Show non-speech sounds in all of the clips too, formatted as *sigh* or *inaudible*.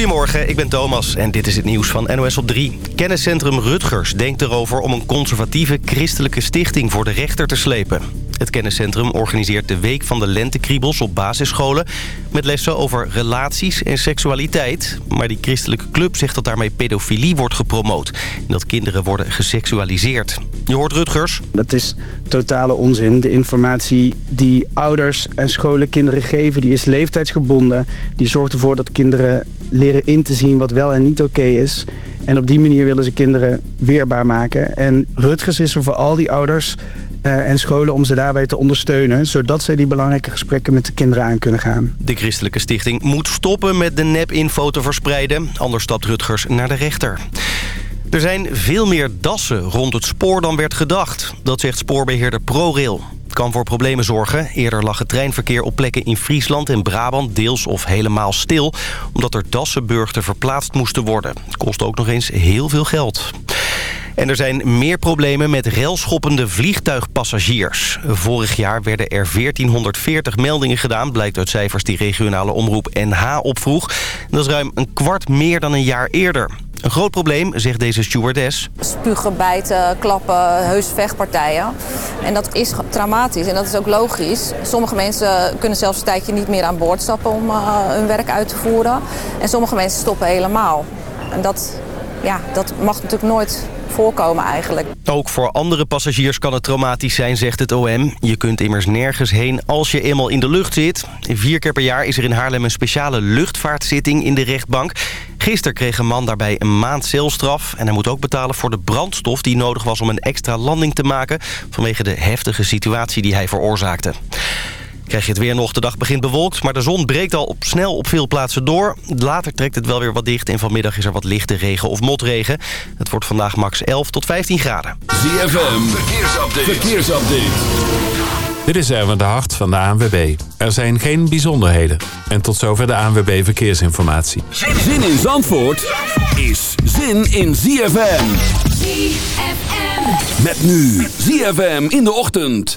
Goedemorgen, ik ben Thomas en dit is het nieuws van NOS op 3. Kenniscentrum Rutgers denkt erover om een conservatieve christelijke stichting voor de rechter te slepen. Het kenniscentrum organiseert de Week van de Lentekriebels op basisscholen... met lessen over relaties en seksualiteit. Maar die christelijke club zegt dat daarmee pedofilie wordt gepromoot... en dat kinderen worden geseksualiseerd. Je hoort Rutgers. Dat is totale onzin. De informatie die ouders en scholen kinderen geven... die is leeftijdsgebonden. Die zorgt ervoor dat kinderen leren in te zien wat wel en niet oké is... En op die manier willen ze kinderen weerbaar maken. En Rutgers is er voor al die ouders uh, en scholen om ze daarbij te ondersteunen... zodat zij die belangrijke gesprekken met de kinderen aan kunnen gaan. De christelijke stichting moet stoppen met de nep-info te verspreiden. Anders stapt Rutgers naar de rechter. Er zijn veel meer dassen rond het spoor dan werd gedacht. Dat zegt spoorbeheerder ProRail. Het kan voor problemen zorgen. Eerder lag het treinverkeer op plekken in Friesland en Brabant deels of helemaal stil... omdat er dassenburgten verplaatst moesten worden. Het kost ook nog eens heel veel geld. En er zijn meer problemen met railschoppende vliegtuigpassagiers. Vorig jaar werden er 1440 meldingen gedaan... blijkt uit cijfers die regionale omroep NH opvroeg. Dat is ruim een kwart meer dan een jaar eerder. Een groot probleem, zegt deze stewardess. Spugen, bijten, klappen, heus vechtpartijen. En dat is traumatisch en dat is ook logisch. Sommige mensen kunnen zelfs een tijdje niet meer aan boord stappen om uh, hun werk uit te voeren. En sommige mensen stoppen helemaal. En dat, ja, dat mag natuurlijk nooit voorkomen eigenlijk. Ook voor andere passagiers kan het traumatisch zijn, zegt het OM. Je kunt immers nergens heen als je eenmaal in de lucht zit. Vier keer per jaar is er in Haarlem een speciale luchtvaartzitting in de rechtbank. Gisteren kreeg een man daarbij een maand celstraf. En hij moet ook betalen voor de brandstof die nodig was om een extra landing te maken... vanwege de heftige situatie die hij veroorzaakte. Krijg je het weer nog. De dag begint bewolkt, maar de zon breekt al op, snel op veel plaatsen door. Later trekt het wel weer wat dicht en vanmiddag is er wat lichte regen of motregen. Het wordt vandaag max 11 tot 15 graden. ZFM, verkeersupdate. verkeersupdate. Dit is Erwin de Hart van de ANWB. Er zijn geen bijzonderheden. En tot zover de ANWB Verkeersinformatie. Zin in Zandvoort is zin in ZFM. ZFM. Met nu ZFM in de ochtend.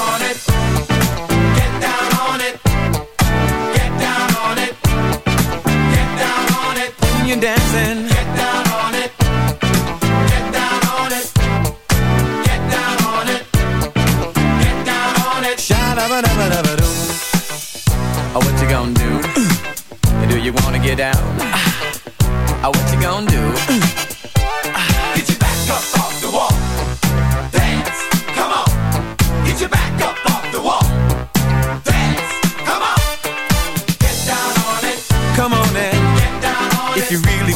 you're dancing Get down on it Get down on it Get down on it Get down on it Sha-da-ba-da-ba-da-ba-doo Oh, what you gonna do? *clears throat* Do you wanna get down? *clears throat* Oh, what you gonna do? *clears throat*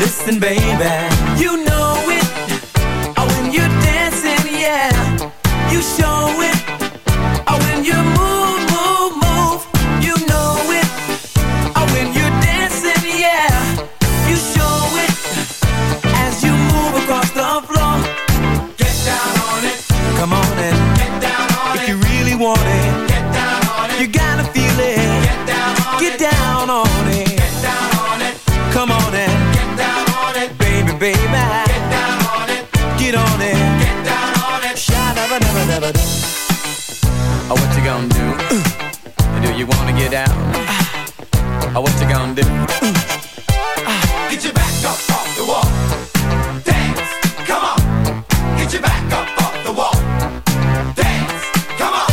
Listen, baby. You know Baby, Get down on it Get on it Get down on it Sha-da-ba-da-ba-da-ba Oh, what you gonna do? Do you wanna get down? Oh, what you gonna do? Get your back up off the wall. Dance, come on. Get your back up off the wall. Dance, come on.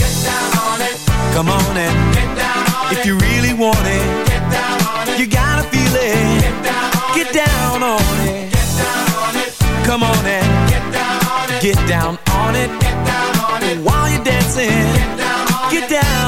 Get down on it. Come on and Come on and get down on it. Get down on it. Get down on it. While you're dancing, get down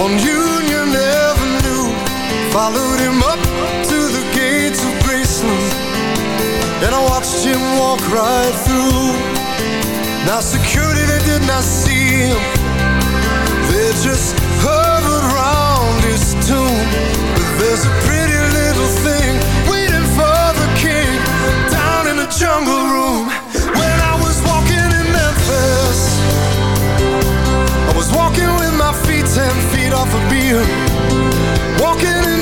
on Union Avenue. Followed him up to the gates of Graceland, and I watched him walk right through. Now security they did not see him, they just hovered round his tomb. But there's a pretty little thing waiting for the king down in the jungle room. Off a beam. Walking in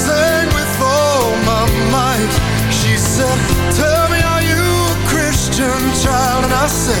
said, tell me are you a Christian child? And I said,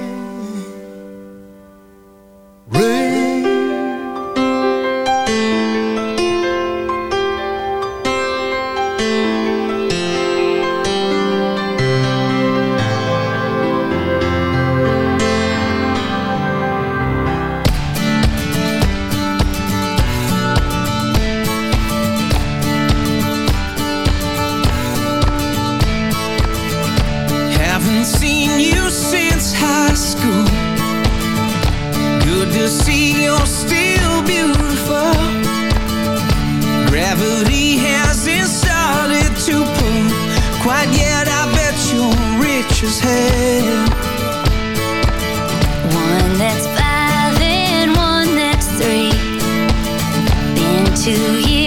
that's five and one that's three. Been two years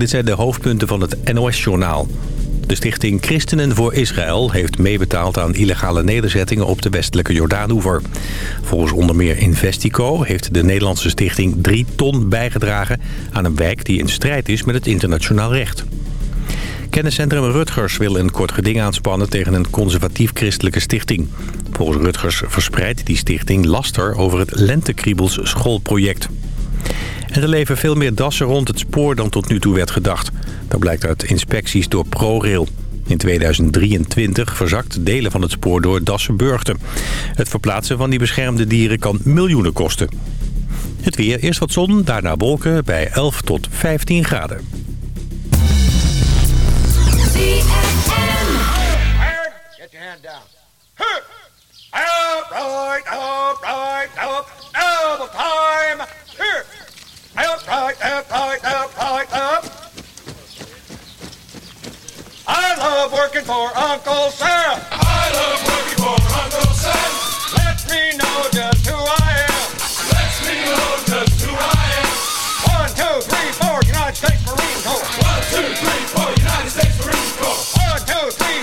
dit zijn de hoofdpunten van het NOS-journaal. De stichting Christenen voor Israël heeft meebetaald aan illegale nederzettingen op de westelijke Jordaanoever. Volgens onder meer Investico heeft de Nederlandse stichting 3 ton bijgedragen aan een wijk die in strijd is met het internationaal recht. Kenniscentrum Rutgers wil een kort geding aanspannen tegen een conservatief-christelijke stichting. Volgens Rutgers verspreidt die stichting laster over het Lentekriebels schoolproject. En er leven veel meer dassen rond het spoor dan tot nu toe werd gedacht. Dat blijkt uit inspecties door ProRail. In 2023 verzakt delen van het spoor door Dassenburgten. Het verplaatsen van die beschermde dieren kan miljoenen kosten. Het weer, eerst wat zon, daarna wolken bij 11 tot 15 graden. Right, up, right, up, right, up. I love working for Uncle Sam. I love working for Uncle Sam. Let me know just who I am. Let me know just who I am. One, two, three, four, United States Marine Corps. One, two, three, four, United States Marine Corps. One, two, three,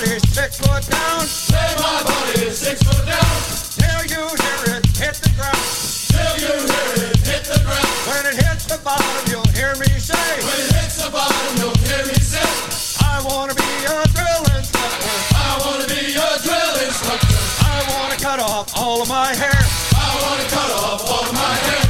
body six foot down. Tear my body six foot down. Till you hear it hit the ground. Till you hear it hit the ground. When it hits the bottom, you'll hear me say. When it hits the bottom, you'll hear me say. I wanna be a drill instructor. I wanna be a drill instructor. I wanna cut off all of my hair. I wanna cut off all of my hair.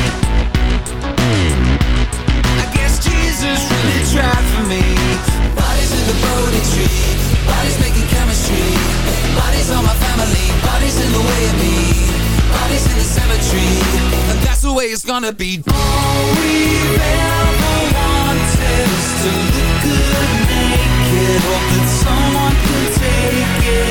Jesus really tried for me. Bodies in the Bodhi tree. Bodies making chemistry. Bodies on my family. Bodies in the way of me. Bodies in the cemetery. And that's the way it's gonna be. All we've ever wanted is to look good naked. Hope that someone can take it.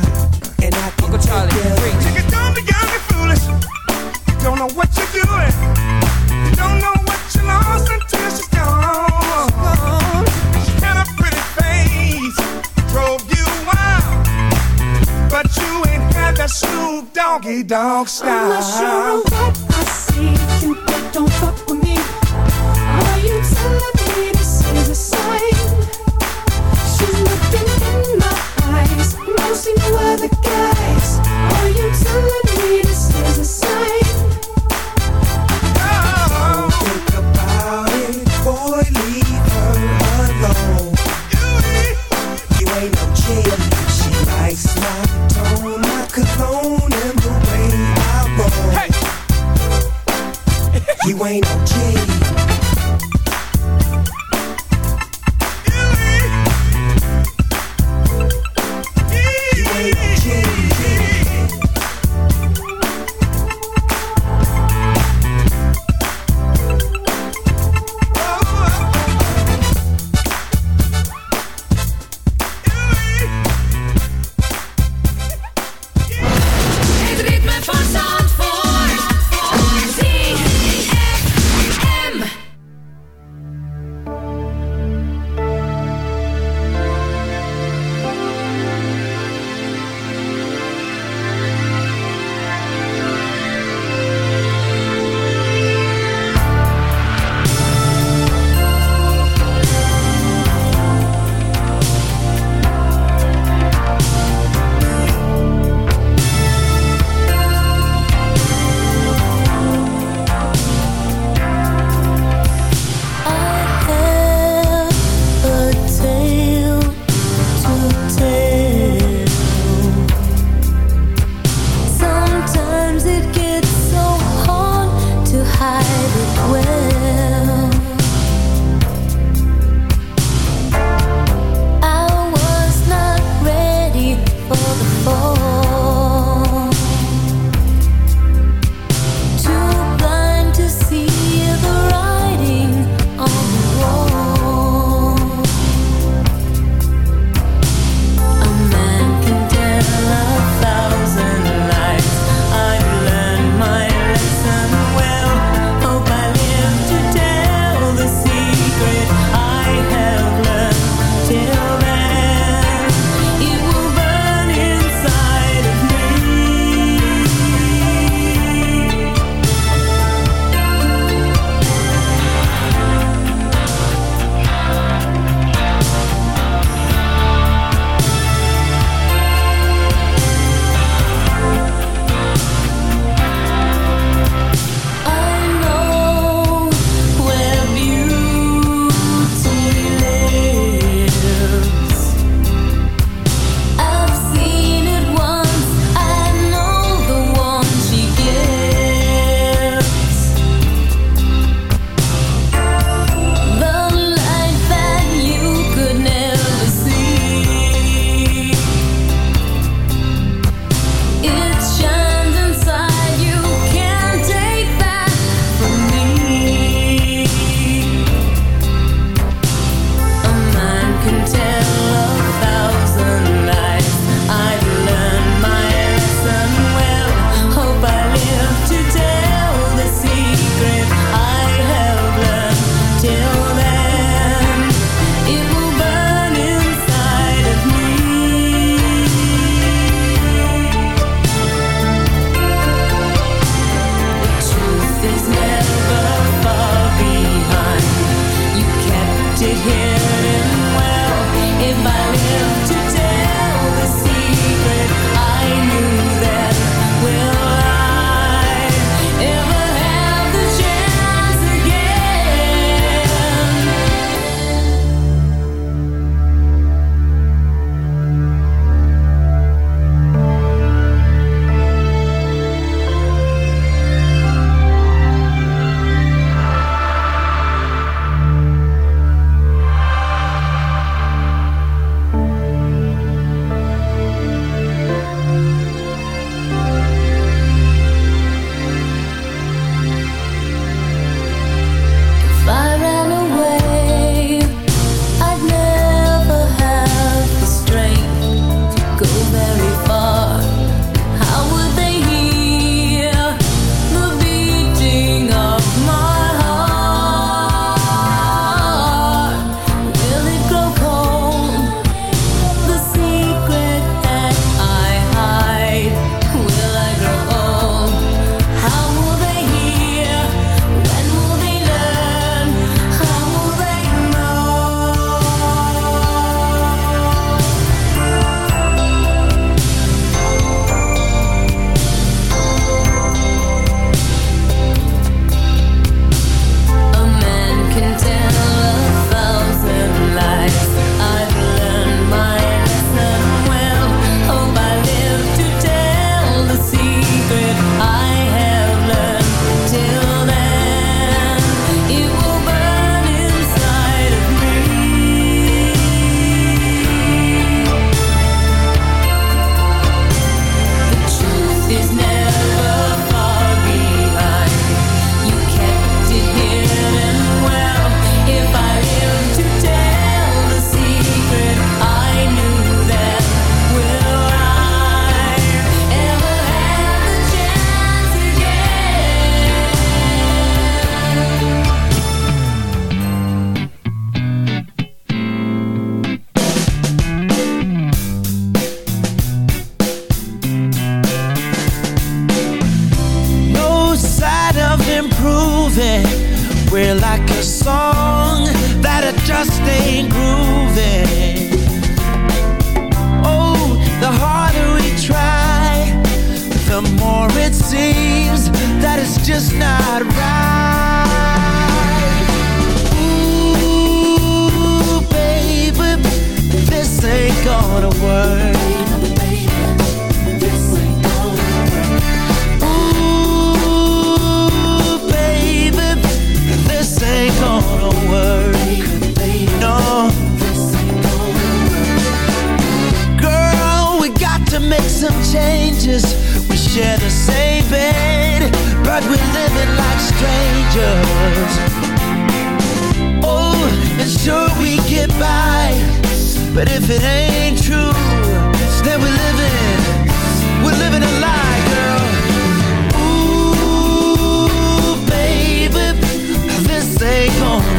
Dog I'm not sure style. what I see you, but don't fuck with me.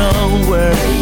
nowhere.